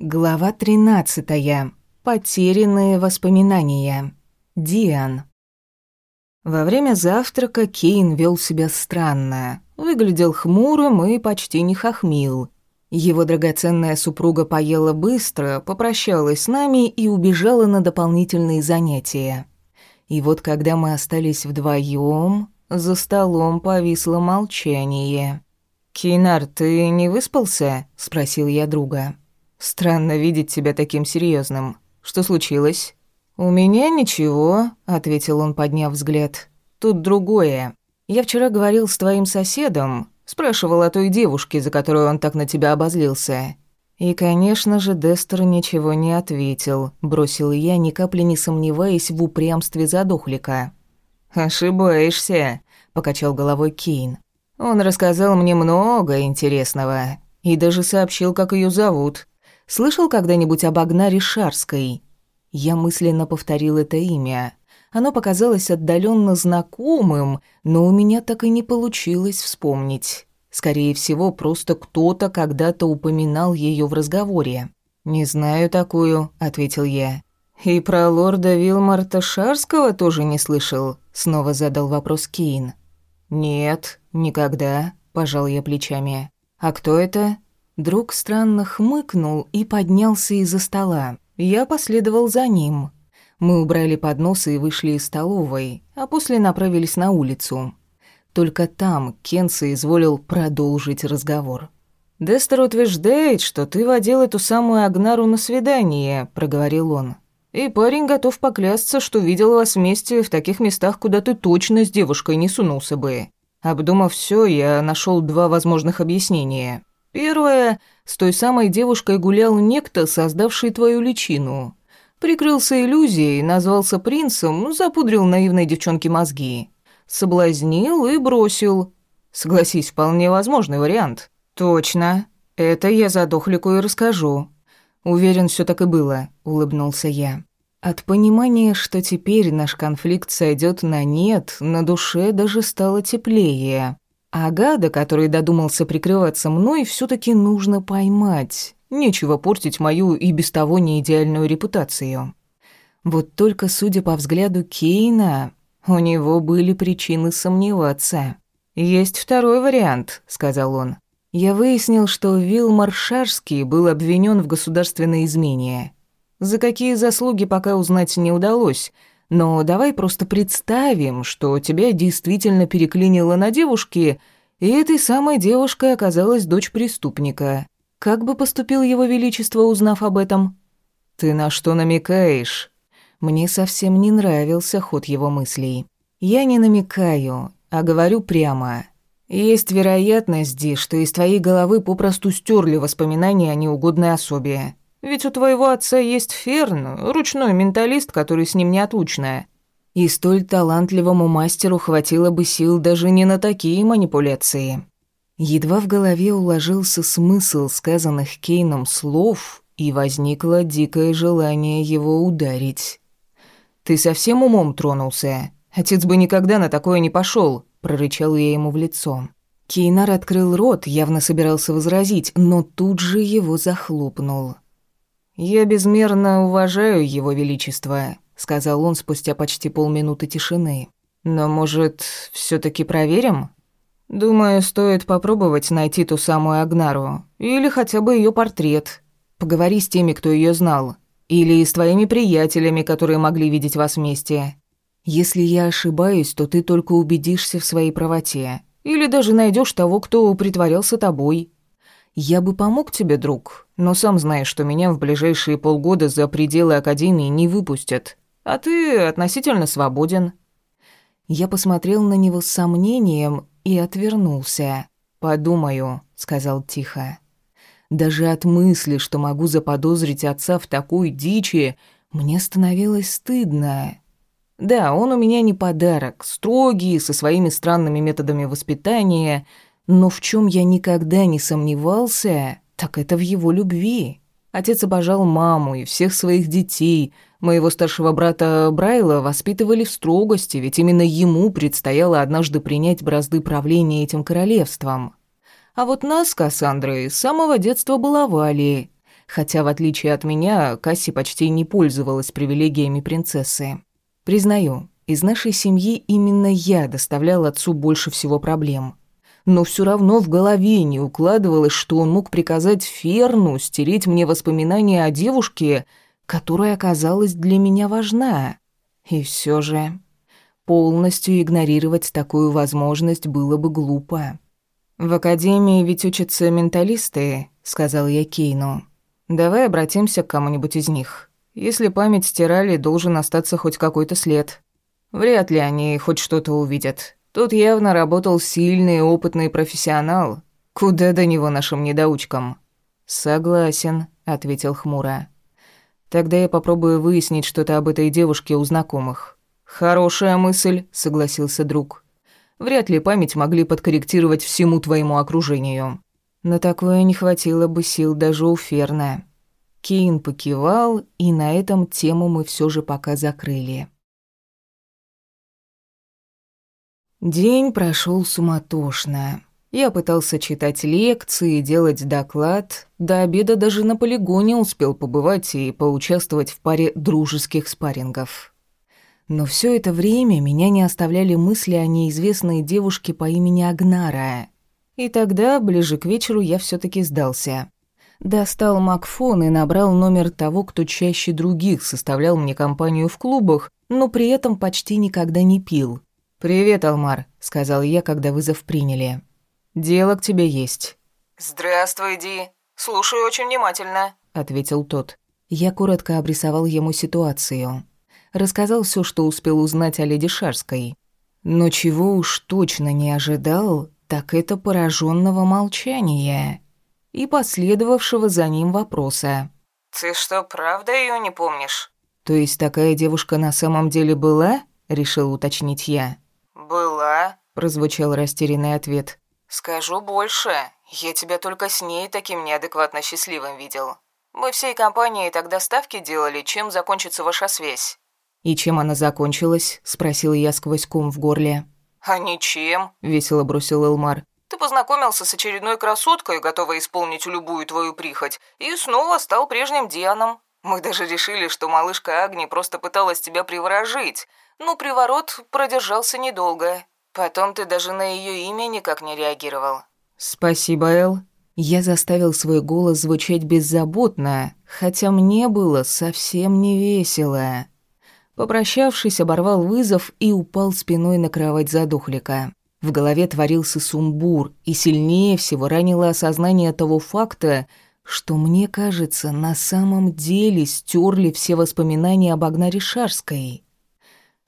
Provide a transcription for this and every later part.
Глава 13. Потерянные воспоминания. Диан. Во время завтрака Кейн вел себя странно. Выглядел хмурым и почти не хохмил. Его драгоценная супруга поела быстро, попрощалась с нами и убежала на дополнительные занятия. И вот когда мы остались вдвоем, за столом повисло молчание. «Кейнар, ты не выспался?» – спросил я друга. Странно видеть тебя таким серьезным. Что случилось? У меня ничего, ответил он, подняв взгляд. Тут другое. Я вчера говорил с твоим соседом, спрашивал о той девушке, за которую он так на тебя обозлился. И, конечно же, Дестер ничего не ответил, бросил я, ни капли не сомневаясь в упрямстве задохлика. «Ошибаешься», — покачал головой Кейн. «Он рассказал мне много интересного и даже сообщил, как ее зовут. Слышал когда-нибудь об Агнаре Шарской? Я мысленно повторил это имя. Оно показалось отдаленно знакомым, но у меня так и не получилось вспомнить. Скорее всего, просто кто-то когда-то упоминал ее в разговоре. «Не знаю такую», — ответил я. «И про лорда Вилмарта Шарского тоже не слышал?» — снова задал вопрос Кейн. «Нет, никогда», — пожал я плечами. «А кто это?» Друг странно хмыкнул и поднялся из-за стола. Я последовал за ним. Мы убрали подносы и вышли из столовой, а после направились на улицу. Только там Кенса изволил продолжить разговор. «Дестер утверждает, что ты водил эту самую Агнару на свидание», — проговорил он. «И парень готов поклясться, что видел вас вместе в таких местах, куда ты точно с девушкой не сунулся бы. Обдумав все, я нашел два возможных объяснения. Первое, с той самой девушкой гулял некто, создавший твою личину. Прикрылся иллюзией, назвался принцем, запудрил наивной девчонке мозги. Соблазнил и бросил. Согласись, вполне возможный вариант. Точно. Это я задохлику и расскажу. Уверен, все так и было, улыбнулся я. От понимания, что теперь наш конфликт сойдет на нет, на душе даже стало теплее. А гада, который додумался прикрываться мной, все таки нужно поймать. Нечего портить мою и без того неидеальную репутацию. Вот только, судя по взгляду Кейна, у него были причины сомневаться. «Есть второй вариант», — сказал он. «Я выяснил, что Вилмар Шарский был обвинен в государственной измене. За какие заслуги пока узнать не удалось, но давай просто представим, что тебя действительно переклинило на девушке, и этой самой девушкой оказалась дочь преступника. Как бы поступил его величество, узнав об этом? Ты на что намекаешь? Мне совсем не нравился ход его мыслей. Я не намекаю, а говорю прямо. Есть вероятность, Ди, что из твоей головы попросту стерли воспоминания о неугодной особе. Ведь у твоего отца есть Ферн, ручной менталист, который с ним неотлучная. И столь талантливому мастеру хватило бы сил даже не на такие манипуляции. Едва в голове уложился смысл сказанных Кейном слов, и возникло дикое желание его ударить. «Ты совсем умом тронулся? Отец бы никогда на такое не пошел, прорычал я ему в лицо. Кейнар открыл рот, явно собирался возразить, но тут же его захлопнул. «Я безмерно уважаю его величество», — сказал он спустя почти полминуты тишины. «Но, может, все таки проверим?» «Думаю, стоит попробовать найти ту самую Агнару. Или хотя бы ее портрет. Поговори с теми, кто ее знал. Или с твоими приятелями, которые могли видеть вас вместе. Если я ошибаюсь, то ты только убедишься в своей правоте. Или даже найдешь того, кто притворялся тобой. Я бы помог тебе, друг, но сам знаешь, что меня в ближайшие полгода за пределы Академии не выпустят. А ты относительно свободен». Я посмотрел на него с сомнением и отвернулся. «Подумаю», — сказал тихо. Даже от мысли, что могу заподозрить отца в такой дичи, мне становилось стыдно. Да, он у меня не подарок, строгий, со своими странными методами воспитания — но в чем я никогда не сомневался, так это в его любви. Отец обожал маму и всех своих детей. Моего старшего брата Брайла воспитывали в строгости, ведь именно ему предстояло однажды принять бразды правления этим королевством. А вот нас с Кассандрой с самого детства баловали. хотя, в отличие от меня, Касси почти не пользовалась привилегиями принцессы. Признаю, из нашей семьи именно я доставлял отцу больше всего проблем. Но все равно в голове не укладывалось, что он мог приказать Ферну стереть мне воспоминания о девушке, которая оказалась для меня важна. И все же полностью игнорировать такую возможность было бы глупо. «В академии ведь учатся менталисты», — сказал я Кейну. «Давай обратимся к кому-нибудь из них. Если память стирали, должен остаться хоть какой-то след. Вряд ли они хоть что-то увидят. Тут явно работал сильный и опытный профессионал. Куда до него нашим недоучкам?» «Согласен», — ответил хмуро. «Тогда я попробую выяснить что-то об этой девушке у знакомых». «Хорошая мысль», — согласился друг. Вряд ли память могли подкорректировать всему твоему окружению. На такое не хватило бы сил даже у Ферна. Кейн покивал, и на этом тему мы все же пока закрыли. День прошел суматошно. Я пытался читать лекции, делать доклад. До обеда даже на полигоне успел побывать и поучаствовать в паре дружеских спаррингов. Но все это время меня не оставляли мысли о неизвестной девушке по имени Агнара. И тогда, ближе к вечеру, я все таки сдался. Достал Макфон и набрал номер того, кто чаще других составлял мне компанию в клубах, но при этом почти никогда не пил. «Привет, Алмар», — сказал я, когда вызов приняли. «Дело к тебе есть». «Здравствуй, Ди. Слушаю очень внимательно», — ответил тот. Я коротко обрисовал ему ситуацию рассказал все, что успел узнать о леди Шарской. Но чего уж точно не ожидал, так это пораженного молчания и последовавшего за ним вопроса. «Ты что, правда ее не помнишь?» «То есть такая девушка на самом деле была?» — решил уточнить я. «Была», — прозвучал растерянный ответ. «Скажу больше. Я тебя только с ней таким неадекватно счастливым видел. Мы всей компанией тогда ставки делали, чем закончится ваша связь. «И чем она закончилась?» – спросил я сквозь ком в горле. «А ничем», – весело бросил Элмар. «Ты познакомился с очередной красоткой, готовой исполнить любую твою прихоть, и снова стал прежним Дианом. Мы даже решили, что малышка Агни просто пыталась тебя приворожить, но приворот продержался недолго. Потом ты даже на ее имя никак не реагировал». «Спасибо, Эл». Я заставил свой голос звучать беззаботно, хотя мне было совсем не весело. Попрощавшись, оборвал вызов и упал спиной на кровать задохлика. В голове творился сумбур, и сильнее всего ранило осознание того факта, что, мне кажется, на самом деле стерли все воспоминания об Агнаре Шарской.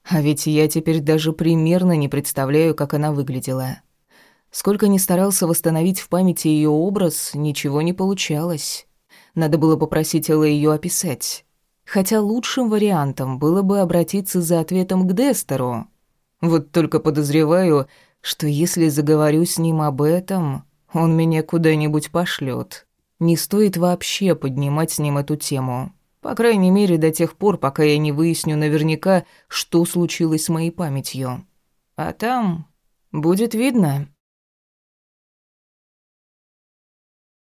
А ведь я теперь даже примерно не представляю, как она выглядела. Сколько ни старался восстановить в памяти ее образ, ничего не получалось. Надо было попросить Элла ее описать хотя лучшим вариантом было бы обратиться за ответом к Дестеру. Вот только подозреваю, что если заговорю с ним об этом, он меня куда-нибудь пошлет. Не стоит вообще поднимать с ним эту тему. По крайней мере, до тех пор, пока я не выясню наверняка, что случилось с моей памятью. А там будет видно.